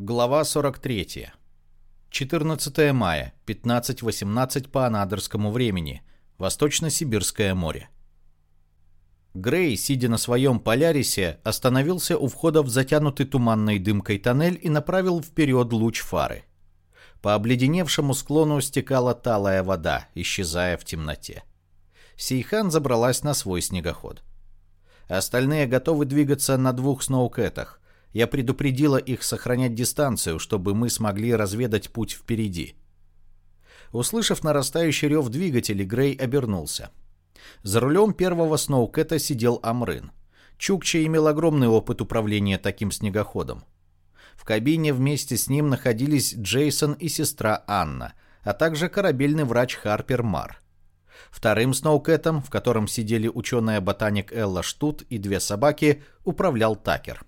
Глава 43. 14 мая, 15.18 по анадырскому времени. Восточно-Сибирское море. Грей, сидя на своем Полярисе, остановился у входа в затянутый туманной дымкой тоннель и направил вперед луч фары. По обледеневшему склону стекала талая вода, исчезая в темноте. Сейхан забралась на свой снегоход. Остальные готовы двигаться на двух сноукетах. Я предупредила их сохранять дистанцию, чтобы мы смогли разведать путь впереди. Услышав нарастающий рев двигателей, Грей обернулся. За рулем первого сноукета сидел Амрын. Чукча имел огромный опыт управления таким снегоходом. В кабине вместе с ним находились Джейсон и сестра Анна, а также корабельный врач Харпер Мар. Вторым сноукетом, в котором сидели ученая-ботаник Элла Штут и две собаки, управлял Такер.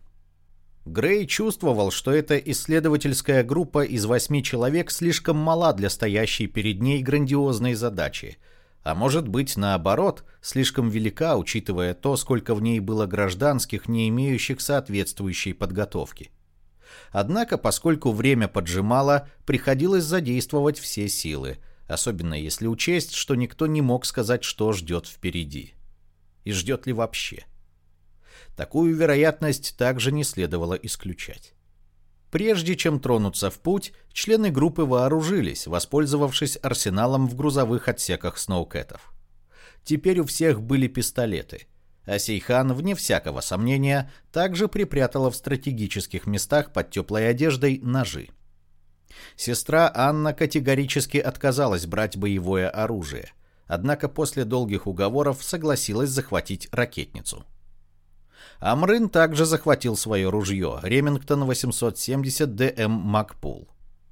Грей чувствовал, что эта исследовательская группа из восьми человек слишком мала для стоящей перед ней грандиозной задачи, а может быть, наоборот, слишком велика, учитывая то, сколько в ней было гражданских, не имеющих соответствующей подготовки. Однако, поскольку время поджимало, приходилось задействовать все силы, особенно если учесть, что никто не мог сказать, что ждет впереди. И ждет ли вообще. Такую вероятность также не следовало исключать. Прежде чем тронуться в путь, члены группы вооружились, воспользовавшись арсеналом в грузовых отсеках сноукетов. Теперь у всех были пистолеты, а Сейхан, вне всякого сомнения, также припрятала в стратегических местах под теплой одеждой ножи. Сестра Анна категорически отказалась брать боевое оружие, однако после долгих уговоров согласилась захватить ракетницу. Амрын также захватил свое ружье Ремингтон 870 ДМ Макпул.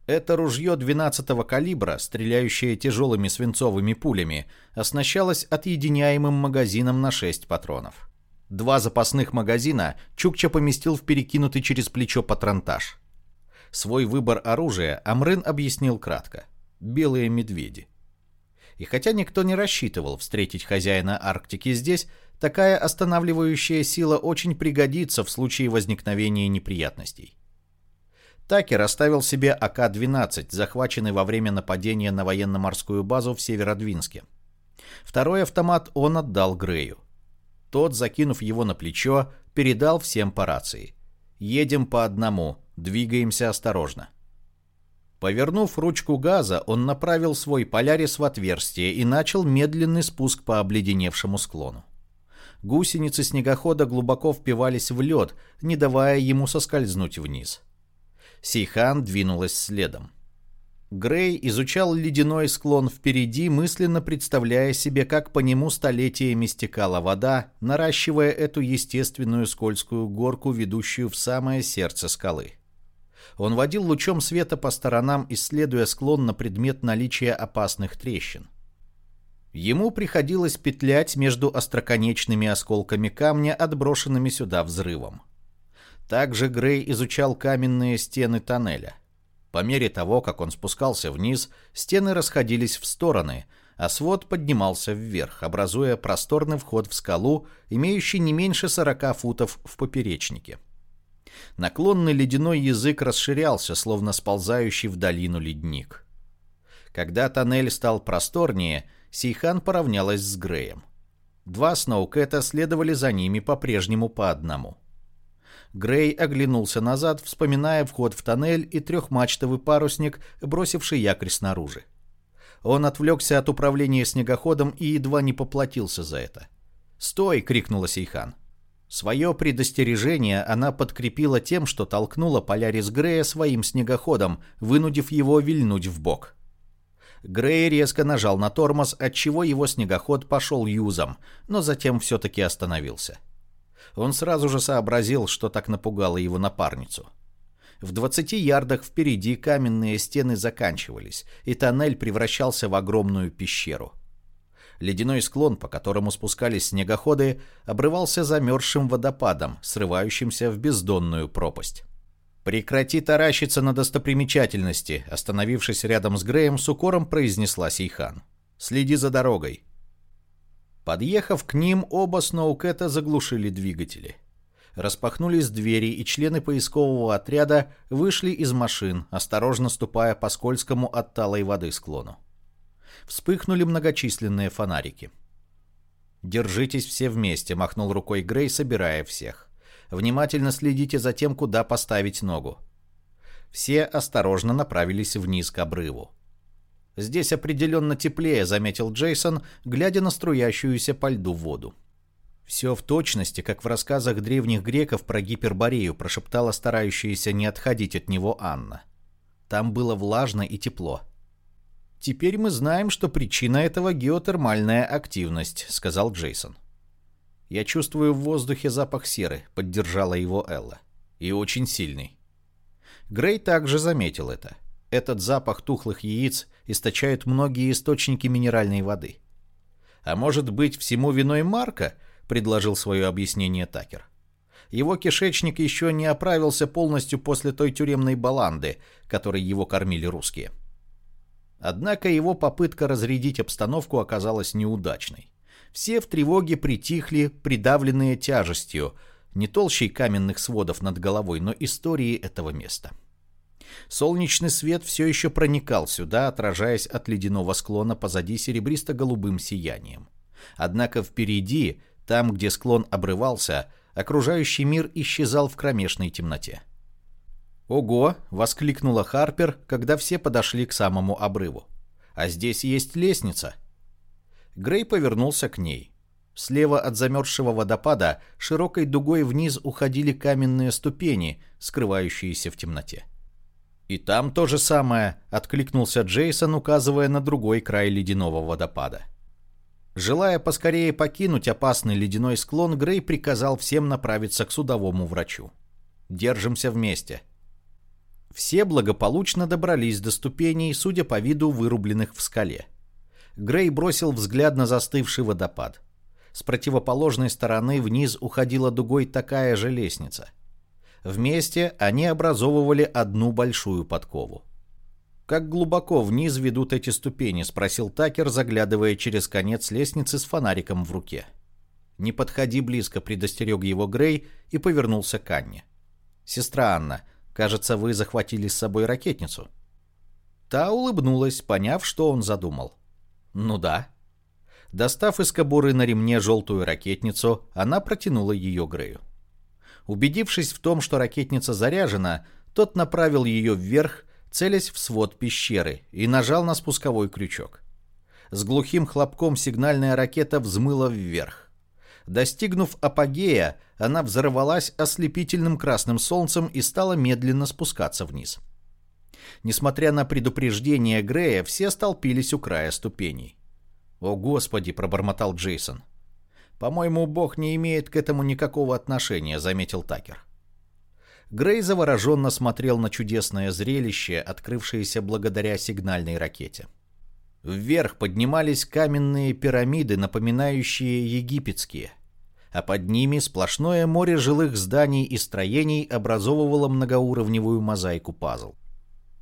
Это ружье 12-го калибра, стреляющее тяжелыми свинцовыми пулями, оснащалось отъединяемым магазином на 6 патронов. Два запасных магазина Чукча поместил в перекинутый через плечо патронтаж. Свой выбор оружия Амрын объяснил кратко. Белые медведи. И хотя никто не рассчитывал встретить хозяина Арктики здесь, Такая останавливающая сила очень пригодится в случае возникновения неприятностей. Такер оставил себе АК-12, захваченный во время нападения на военно-морскую базу в Северодвинске. Второй автомат он отдал Грею. Тот, закинув его на плечо, передал всем по рации. «Едем по одному, двигаемся осторожно». Повернув ручку газа, он направил свой полярис в отверстие и начал медленный спуск по обледеневшему склону. Гусеницы снегохода глубоко впивались в лед, не давая ему соскользнуть вниз. Сейхан двинулась следом. Грей изучал ледяной склон впереди, мысленно представляя себе, как по нему столетиями стекала вода, наращивая эту естественную скользкую горку, ведущую в самое сердце скалы. Он водил лучом света по сторонам, исследуя склон на предмет наличия опасных трещин. Ему приходилось петлять между остроконечными осколками камня, отброшенными сюда взрывом. Также Грей изучал каменные стены тоннеля. По мере того, как он спускался вниз, стены расходились в стороны, а свод поднимался вверх, образуя просторный вход в скалу, имеющий не меньше 40 футов в поперечнике. Наклонный ледяной язык расширялся, словно сползающий в долину ледник. Когда тоннель стал просторнее, Сейхан поравнялась с Греем. Два Сноукэта следовали за ними по-прежнему по одному. Грей оглянулся назад, вспоминая вход в тоннель и трехмачтовый парусник, бросивший якорь снаружи. Он отвлекся от управления снегоходом и едва не поплатился за это. «Стой!» — крикнула Сейхан. Свое предостережение она подкрепила тем, что толкнула Полярис Грея своим снегоходом, вынудив его вильнуть в бок. Грей резко нажал на тормоз, отчего его снегоход пошел юзом, но затем все-таки остановился. Он сразу же сообразил, что так напугало его напарницу. В 20 ярдах впереди каменные стены заканчивались, и тоннель превращался в огромную пещеру. Ледяной склон, по которому спускались снегоходы, обрывался замерзшим водопадом, срывающимся в бездонную пропасть. «Прекрати таращиться на достопримечательности», остановившись рядом с Греем, с укором произнесла Сейхан. «Следи за дорогой». Подъехав к ним, оба Сноукэта заглушили двигатели. Распахнулись двери, и члены поискового отряда вышли из машин, осторожно ступая по скользкому от талой воды склону. Вспыхнули многочисленные фонарики. «Держитесь все вместе», — махнул рукой Грей, собирая всех. «Внимательно следите за тем, куда поставить ногу». Все осторожно направились вниз к обрыву. «Здесь определенно теплее», — заметил Джейсон, глядя на струящуюся по льду воду. «Все в точности, как в рассказах древних греков про Гиперборею», прошептала старающаяся не отходить от него Анна. «Там было влажно и тепло». «Теперь мы знаем, что причина этого геотермальная активность», — сказал Джейсон. «Я чувствую в воздухе запах серы», — поддержала его Элла. «И очень сильный». Грей также заметил это. Этот запах тухлых яиц источают многие источники минеральной воды. «А может быть, всему виной Марка?» предложил свое объяснение Такер. Его кишечник еще не оправился полностью после той тюремной баланды, которой его кормили русские. Однако его попытка разрядить обстановку оказалась неудачной. Все в тревоге притихли, придавленные тяжестью, не толщей каменных сводов над головой, но историей этого места. Солнечный свет все еще проникал сюда, отражаясь от ледяного склона позади серебристо-голубым сиянием. Однако впереди там, где склон обрывался, окружающий мир исчезал в кромешной темноте. «Ого!» — воскликнула Харпер, когда все подошли к самому обрыву. «А здесь есть лестница!» Грей повернулся к ней. Слева от замерзшего водопада широкой дугой вниз уходили каменные ступени, скрывающиеся в темноте. «И там то же самое», — откликнулся Джейсон, указывая на другой край ледяного водопада. Желая поскорее покинуть опасный ледяной склон, Грей приказал всем направиться к судовому врачу. «Держимся вместе». Все благополучно добрались до ступеней, судя по виду вырубленных в скале. Грей бросил взгляд на застывший водопад. С противоположной стороны вниз уходила дугой такая же лестница. Вместе они образовывали одну большую подкову. «Как глубоко вниз ведут эти ступени?» — спросил Такер, заглядывая через конец лестницы с фонариком в руке. «Не подходи близко», — предостерег его Грей и повернулся к Анне. «Сестра Анна, кажется, вы захватили с собой ракетницу». Та улыбнулась, поняв, что он задумал. «Ну да». Достав из кобуры на ремне желтую ракетницу, она протянула ее Грею. Убедившись в том, что ракетница заряжена, тот направил ее вверх целясь в свод пещеры, и нажал на спусковой крючок. С глухим хлопком сигнальная ракета взмыла вверх. Достигнув апогея, она взорвалась ослепительным красным солнцем и стала медленно спускаться вниз. Несмотря на предупреждение Грея, все столпились у края ступеней. «О, Господи!» — пробормотал Джейсон. «По-моему, Бог не имеет к этому никакого отношения», — заметил Такер. Грей завороженно смотрел на чудесное зрелище, открывшееся благодаря сигнальной ракете. Вверх поднимались каменные пирамиды, напоминающие египетские, а под ними сплошное море жилых зданий и строений образовывало многоуровневую мозаику-пазл.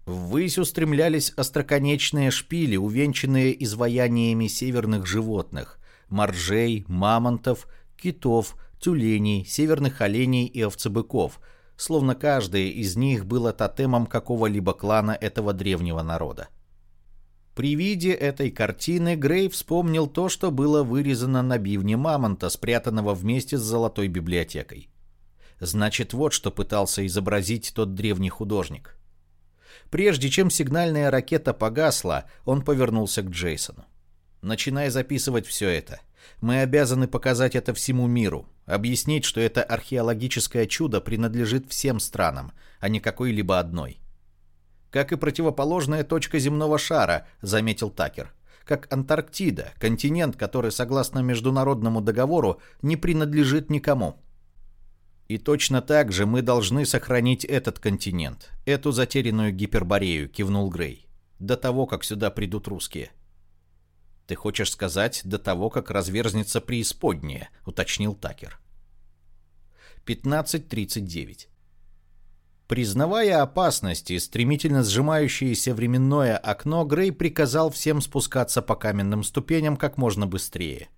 Ввысь устремлялись остроконечные шпили, увенчанные изваяниями северных животных – моржей, мамонтов, китов, тюленей, северных оленей и овцебыков – словно каждое из них было тотемом какого-либо клана этого древнего народа. При виде этой картины Грей вспомнил то, что было вырезано на бивне мамонта, спрятанного вместе с золотой библиотекой. Значит, вот что пытался изобразить тот древний художник. Прежде чем сигнальная ракета погасла, он повернулся к Джейсону. «Начинай записывать все это. Мы обязаны показать это всему миру, объяснить, что это археологическое чудо принадлежит всем странам, а не какой-либо одной. Как и противоположная точка земного шара, заметил Такер. Как Антарктида, континент, который, согласно международному договору, не принадлежит никому. И точно так же мы должны сохранить этот континент, эту затерянную гиперборею, кивнул Грей. До того, как сюда придут русские. «Ты хочешь сказать, до того, как разверзнется преисподняя», — уточнил Такер. 15.39 Признавая опасность и стремительно сжимающееся временное окно, Грей приказал всем спускаться по каменным ступеням как можно быстрее.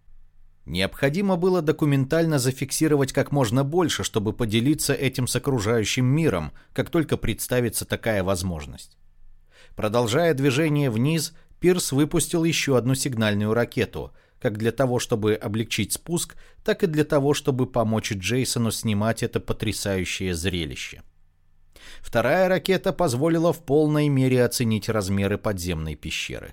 Необходимо было документально зафиксировать как можно больше, чтобы поделиться этим с окружающим миром, как только представится такая возможность. Продолжая движение вниз, Пирс выпустил еще одну сигнальную ракету, как для того, чтобы облегчить спуск, так и для того, чтобы помочь Джейсону снимать это потрясающее зрелище. Вторая ракета позволила в полной мере оценить размеры подземной пещеры.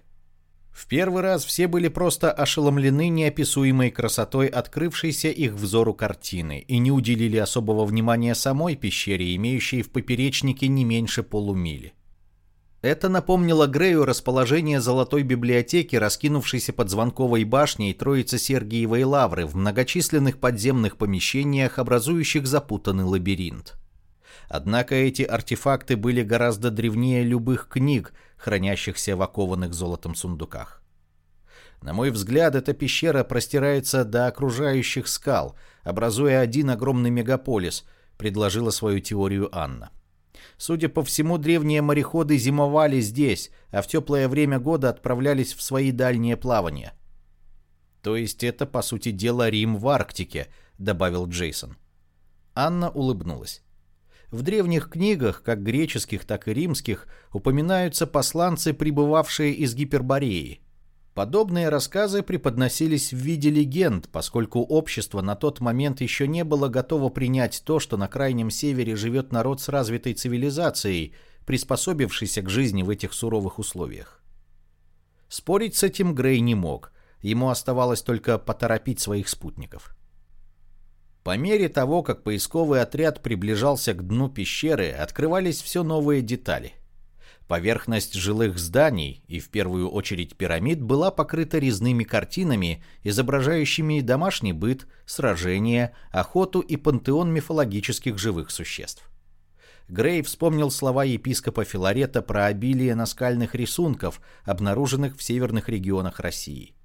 В первый раз все были просто ошеломлены неописуемой красотой открывшейся их взору картины и не уделили особого внимания самой пещере, имеющей в поперечнике не меньше полумили. Это напомнило Грею расположение Золотой библиотеки, раскинувшейся под звонковой башней Троицы Сергиевой Лавры в многочисленных подземных помещениях, образующих запутанный лабиринт. Однако эти артефакты были гораздо древнее любых книг, хранящихся в окованных золотом сундуках. На мой взгляд, эта пещера простирается до окружающих скал, образуя один огромный мегаполис, предложила свою теорию Анна. Судя по всему, древние мореходы зимовали здесь, а в теплое время года отправлялись в свои дальние плавания. То есть это, по сути дела, Рим в Арктике, добавил Джейсон. Анна улыбнулась. В древних книгах, как греческих, так и римских, упоминаются посланцы, прибывавшие из Гипербореи. Подобные рассказы преподносились в виде легенд, поскольку общество на тот момент еще не было готово принять то, что на Крайнем Севере живет народ с развитой цивилизацией, приспособившийся к жизни в этих суровых условиях. Спорить с этим Грей не мог, ему оставалось только поторопить своих спутников. По мере того, как поисковый отряд приближался к дну пещеры, открывались все новые детали. Поверхность жилых зданий, и в первую очередь пирамид, была покрыта резными картинами, изображающими домашний быт, сражения, охоту и пантеон мифологических живых существ. Грей вспомнил слова епископа Филарета про обилие наскальных рисунков, обнаруженных в северных регионах России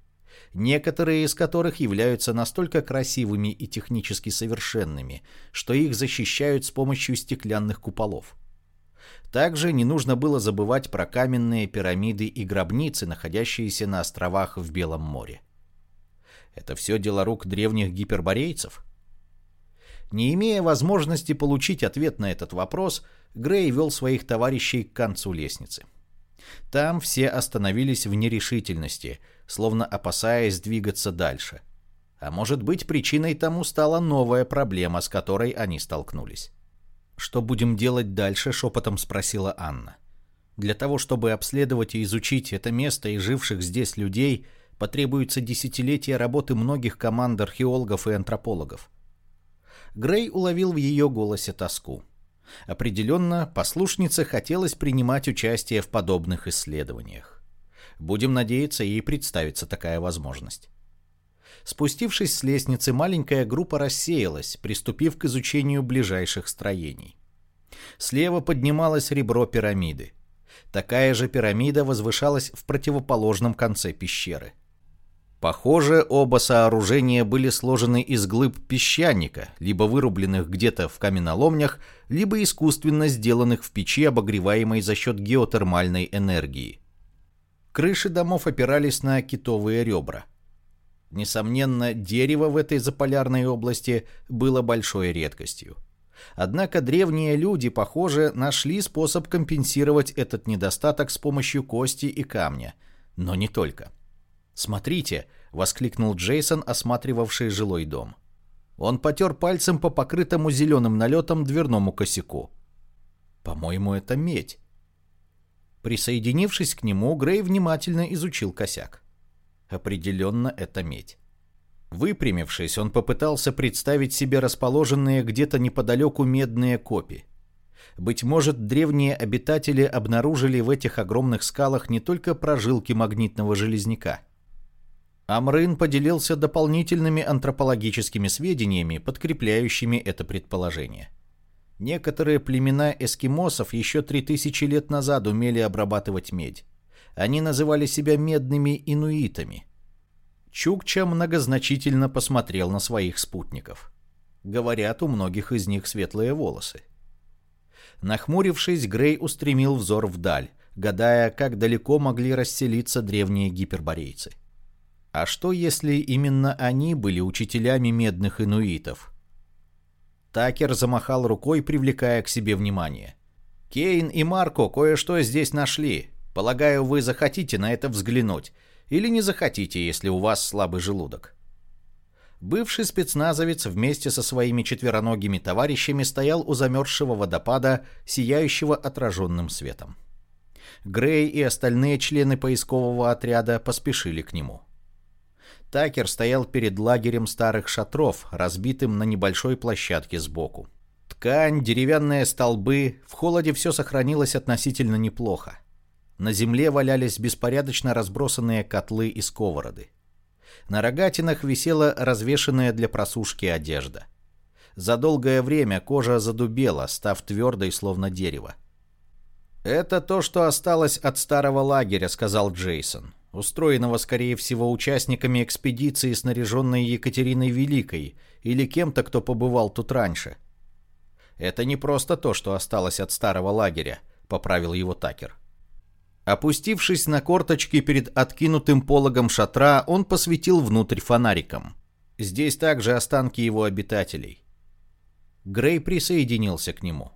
некоторые из которых являются настолько красивыми и технически совершенными, что их защищают с помощью стеклянных куполов. Также не нужно было забывать про каменные пирамиды и гробницы, находящиеся на островах в Белом море. Это все дело рук древних гиперборейцев? Не имея возможности получить ответ на этот вопрос, Грей вел своих товарищей к концу лестницы. Там все остановились в нерешительности, словно опасаясь двигаться дальше. А может быть, причиной тому стала новая проблема, с которой они столкнулись. «Что будем делать дальше?» — шепотом спросила Анна. «Для того, чтобы обследовать и изучить это место и живших здесь людей, потребуется десятилетия работы многих команд археологов и антропологов». Грей уловил в ее голосе тоску. Определенно, послушнице хотелось принимать участие в подобных исследованиях. Будем надеяться, ей представится такая возможность. Спустившись с лестницы, маленькая группа рассеялась, приступив к изучению ближайших строений. Слева поднималось ребро пирамиды. Такая же пирамида возвышалась в противоположном конце пещеры. Похоже, оба сооружения были сложены из глыб песчаника, либо вырубленных где-то в каменоломнях, либо искусственно сделанных в печи, обогреваемой за счет геотермальной энергии. Крыши домов опирались на китовые ребра. Несомненно, дерево в этой заполярной области было большой редкостью. Однако древние люди, похоже, нашли способ компенсировать этот недостаток с помощью кости и камня. Но не только. «Смотрите!» — воскликнул Джейсон, осматривавший жилой дом. Он потер пальцем по покрытому зеленым налетом дверному косяку. «По-моему, это медь». Присоединившись к нему, Грей внимательно изучил косяк. Определенно, это медь. Выпрямившись, он попытался представить себе расположенные где-то неподалеку медные копи. Быть может, древние обитатели обнаружили в этих огромных скалах не только прожилки магнитного железняка — Амрын поделился дополнительными антропологическими сведениями, подкрепляющими это предположение. Некоторые племена эскимосов еще 3000 лет назад умели обрабатывать медь. Они называли себя медными инуитами. Чукча многозначительно посмотрел на своих спутников. Говорят, у многих из них светлые волосы. Нахмурившись, Грей устремил взор вдаль, гадая, как далеко могли расселиться древние гиперборейцы. А что, если именно они были учителями медных инуитов? Такер замахал рукой, привлекая к себе внимание. «Кейн и Марко кое-что здесь нашли. Полагаю, вы захотите на это взглянуть. Или не захотите, если у вас слабый желудок». Бывший спецназовец вместе со своими четвероногими товарищами стоял у замерзшего водопада, сияющего отраженным светом. Грей и остальные члены поискового отряда поспешили к нему. Такер стоял перед лагерем старых шатров, разбитым на небольшой площадке сбоку. Ткань, деревянные столбы, в холоде все сохранилось относительно неплохо. На земле валялись беспорядочно разбросанные котлы и сковороды. На рогатинах висела развешенная для просушки одежда. За долгое время кожа задубела, став твердой, словно дерево. «Это то, что осталось от старого лагеря», — сказал Джейсон, устроенного, скорее всего, участниками экспедиции, снаряженной Екатериной Великой, или кем-то, кто побывал тут раньше. «Это не просто то, что осталось от старого лагеря», — поправил его Такер. Опустившись на корточки перед откинутым пологом шатра, он посветил внутрь фонариком. Здесь также останки его обитателей. Грей присоединился к нему.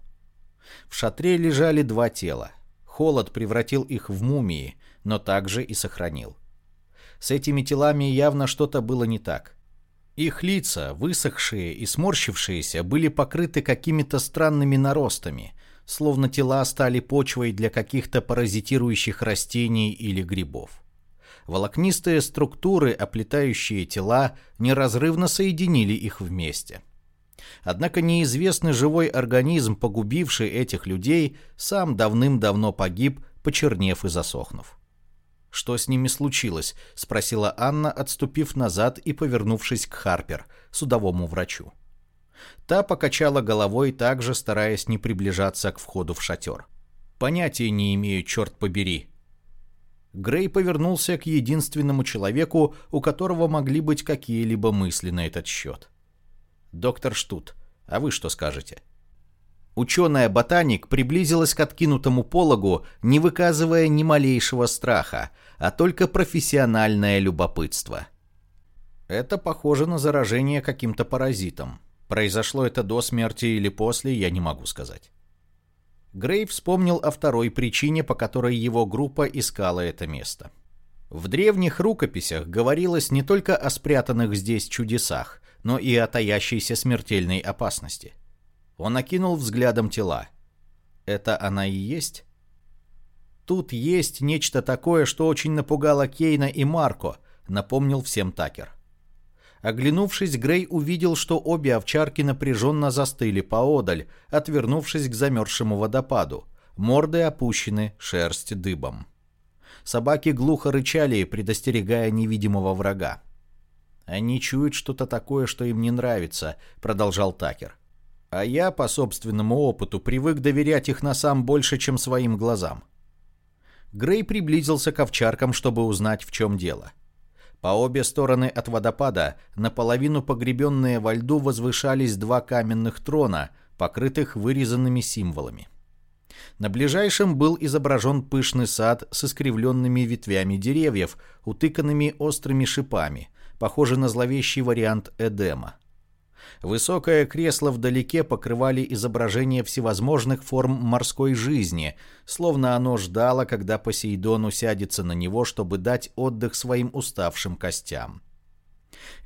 В шатре лежали два тела. Холод превратил их в мумии, но также и сохранил. С этими телами явно что-то было не так. Их лица, высохшие и сморщившиеся, были покрыты какими-то странными наростами, словно тела стали почвой для каких-то паразитирующих растений или грибов. Волокнистые структуры, оплетающие тела, неразрывно соединили их вместе. Однако неизвестный живой организм, погубивший этих людей, сам давным-давно погиб, почернев и засохнув. «Что с ними случилось?» — спросила Анна, отступив назад и повернувшись к Харпер, судовому врачу. Та покачала головой, также стараясь не приближаться к входу в шатер. «Понятия не имею, черт побери». Грей повернулся к единственному человеку, у которого могли быть какие-либо мысли на этот счет. «Доктор Штут, а вы что скажете?» Ученая-ботаник приблизилась к откинутому пологу, не выказывая ни малейшего страха, а только профессиональное любопытство. Это похоже на заражение каким-то паразитом. Произошло это до смерти или после, я не могу сказать. Грей вспомнил о второй причине, по которой его группа искала это место. В древних рукописях говорилось не только о спрятанных здесь чудесах, но и о таящейся смертельной опасности. Он окинул взглядом тела. Это она и есть? Тут есть нечто такое, что очень напугало Кейна и Марко, напомнил всем Такер. Оглянувшись, Грей увидел, что обе овчарки напряженно застыли поодаль, отвернувшись к замерзшему водопаду. Морды опущены, шерсть дыбом. Собаки глухо рычали, предостерегая невидимого врага. «Они чуют что-то такое, что им не нравится», — продолжал Такер. «А я, по собственному опыту, привык доверять их носам больше, чем своим глазам». Грей приблизился к овчаркам, чтобы узнать, в чем дело. — по обе стороны от водопада, наполовину погребенные во льду, возвышались два каменных трона, покрытых вырезанными символами. На ближайшем был изображен пышный сад с искривленными ветвями деревьев, утыканными острыми шипами, похожий на зловещий вариант Эдема. Высокое кресло вдалеке покрывали изображения всевозможных форм морской жизни, словно оно ждало, когда Посейдон усядется на него, чтобы дать отдых своим уставшим костям.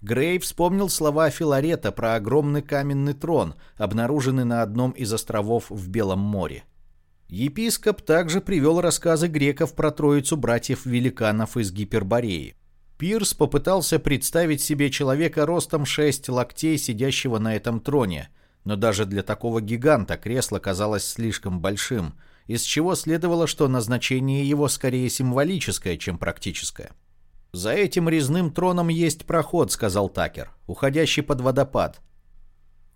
Грей вспомнил слова Филарета про огромный каменный трон, обнаруженный на одном из островов в Белом море. Епископ также привел рассказы греков про троицу братьев-великанов из Гипербореи. Пирс попытался представить себе человека ростом 6 локтей, сидящего на этом троне, но даже для такого гиганта кресло казалось слишком большим, из чего следовало, что назначение его скорее символическое, чем практическое. «За этим резным троном есть проход», — сказал Такер, уходящий под водопад.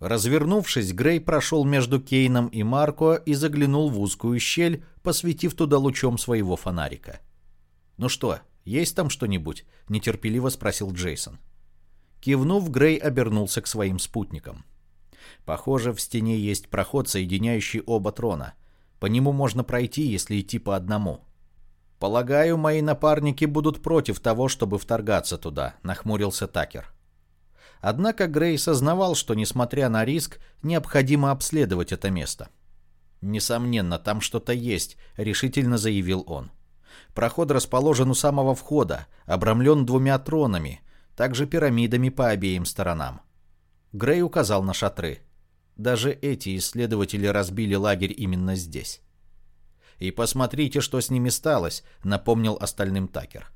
Развернувшись, Грей прошел между Кейном и Марко и заглянул в узкую щель, посветив туда лучом своего фонарика. «Ну что, «Есть там что-нибудь?» — нетерпеливо спросил Джейсон. Кивнув, Грей обернулся к своим спутникам. «Похоже, в стене есть проход, соединяющий оба трона. По нему можно пройти, если идти по одному». «Полагаю, мои напарники будут против того, чтобы вторгаться туда», — нахмурился Такер. Однако Грей сознавал, что, несмотря на риск, необходимо обследовать это место. «Несомненно, там что-то есть», — решительно заявил он. Проход расположен у самого входа, обрамлен двумя тронами, также пирамидами по обеим сторонам. Грей указал на шатры. Даже эти исследователи разбили лагерь именно здесь. «И посмотрите, что с ними сталось», — напомнил остальным Такер.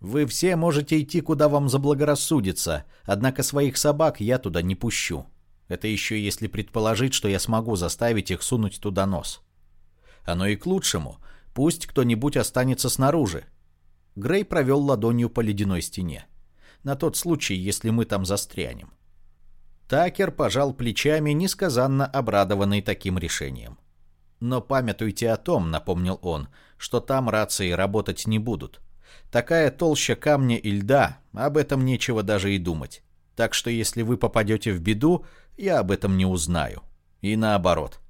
«Вы все можете идти, куда вам заблагорассудится, однако своих собак я туда не пущу. Это еще если предположить, что я смогу заставить их сунуть туда нос. Оно и к лучшему. Пусть кто-нибудь останется снаружи». Грей провел ладонью по ледяной стене. На тот случай, если мы там застрянем. Такер пожал плечами, несказанно обрадованный таким решением. Но памятуйте о том, напомнил он, что там рации работать не будут. Такая толща камня и льда, об этом нечего даже и думать. Так что если вы попадете в беду, я об этом не узнаю. И наоборот.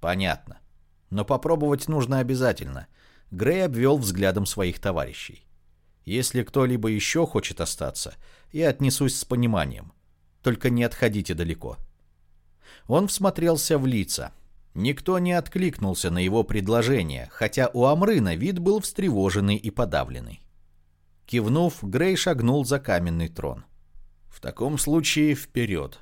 Понятно. Но попробовать нужно обязательно. Грей обвел взглядом своих товарищей. Если кто-либо еще хочет остаться, я отнесусь с пониманием. Только не отходите далеко. Он всмотрелся в лица. Никто не откликнулся на его предложение, хотя у Амрына вид был встревоженный и подавленный. Кивнув, Грей шагнул за каменный трон. «В таком случае вперед»,